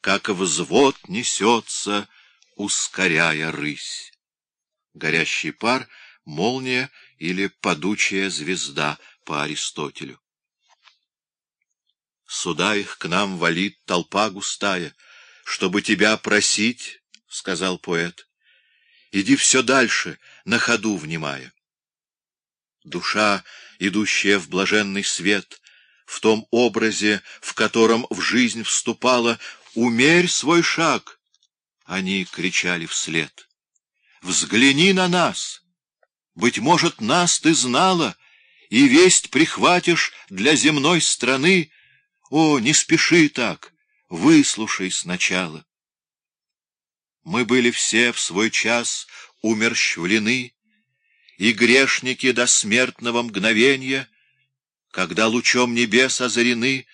как взвод несется, ускоряя рысь. Горящий пар — молния или падучая звезда по Аристотелю. Сюда их к нам валит толпа густая, чтобы тебя просить, — сказал поэт. Иди все дальше, на ходу внимая. Душа, идущая в блаженный свет, в том образе, в котором в жизнь вступала, умерь свой шаг, они кричали вслед. Взгляни на нас! Быть может, нас ты знала, и весть прихватишь для земной страны. О, не спеши так, выслушай сначала. Мы были все в свой час умерщвлены, и грешники до смертного мгновения, когда лучом небес озарены,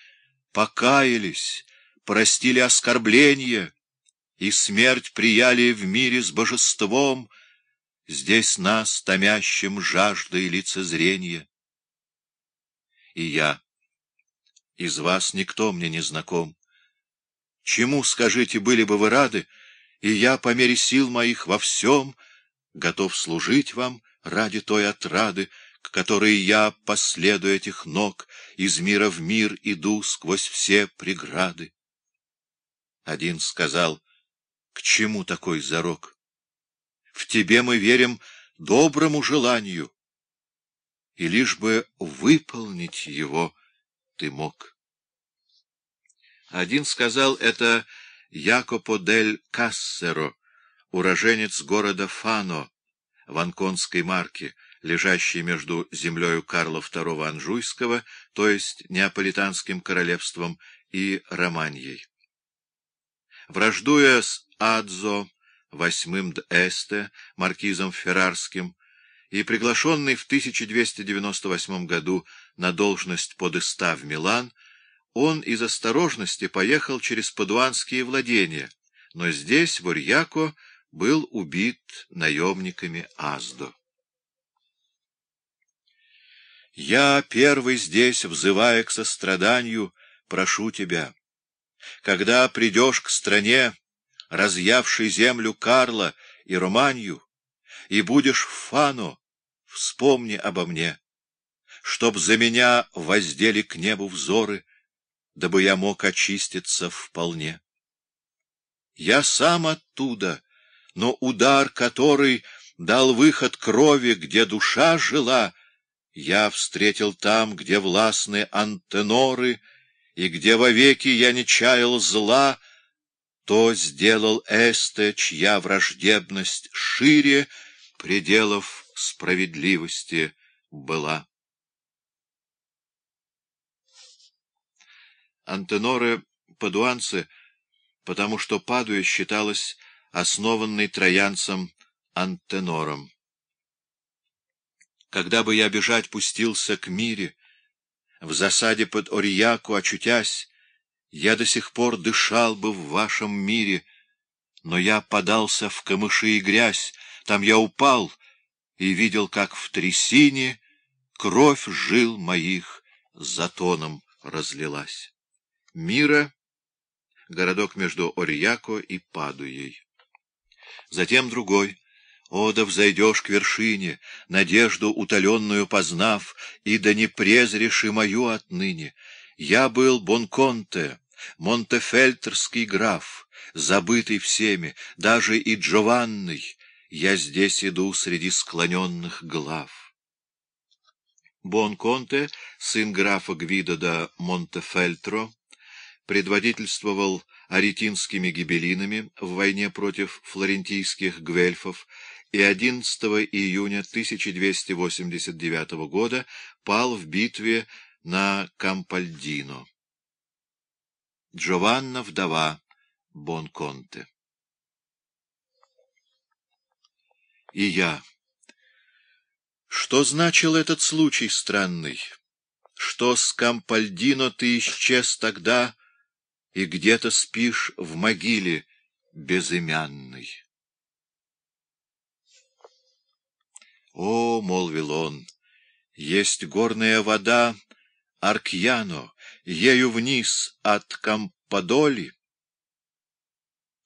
покаялись, простили оскорбления, и смерть прияли в мире с божеством, здесь нас, томящим жаждой лицезрения. И я, из вас никто мне не знаком. Чему, скажите, были бы вы рады, и я, по мере сил моих во всем, готов служить вам ради той отрады, к которой я, последу этих ног, из мира в мир иду сквозь все преграды. Один сказал, к чему такой зарок? В тебе мы верим доброму желанию, и лишь бы выполнить его ты мог. Один сказал это Якопо дель Кассеро, уроженец города Фано, в Анконской марке, лежащей между землею Карла II Анжуйского, то есть Неаполитанским королевством, и Романьей. Враждуя с Адзо, восьмым Д'Эсте, маркизом Феррарским, и приглашенный в 1298 году на должность подыста в Милан, он из осторожности поехал через падуанские владения, но здесь, в Урьяко, был убит наемниками Аздо. Я первый здесь, взывая к состраданию, прошу тебя, когда придешь к стране, разъявшей землю Карла и Романью, и будешь в Фано, вспомни обо мне, чтоб за меня воздели к небу взоры, дабы я мог очиститься вполне. Я сам оттуда, но удар, который дал выход крови, где душа жила, я встретил там, где властны антеноры, и где вовеки я не чаял зла, то сделал Эсте, чья враждебность шире пределов справедливости была. Антеноры — падуанцы, потому что Падуя считалась основанной троянцем Антенором. Когда бы я бежать пустился к мире, в засаде под Орияку очутясь, я до сих пор дышал бы в вашем мире, но я подался в камыши и грязь, там я упал и видел, как в трясине кровь жил моих затоном разлилась. Мира — городок между Орьяко и Падуей. Затем другой — о, да взойдешь к вершине, надежду утоленную познав, и да не презришь мою отныне. Я был Бонконте, Монтефельтерский граф, забытый всеми, даже и Джованный. Я здесь иду среди склоненных глав. Бонконте, сын графа Гвидо да Монтефельтро, предводительствовал аретинскими гибелинами в войне против флорентийских гвельфов и 11 июня 1289 года пал в битве на Кампальдино. Джованна, вдова Бонконте. И я. Что значил этот случай странный? Что с Кампальдино ты исчез тогда, и где-то спишь в могиле безымянной? О, — молвил он, — есть горная вода Аркьяно, ею вниз от Кампадоли,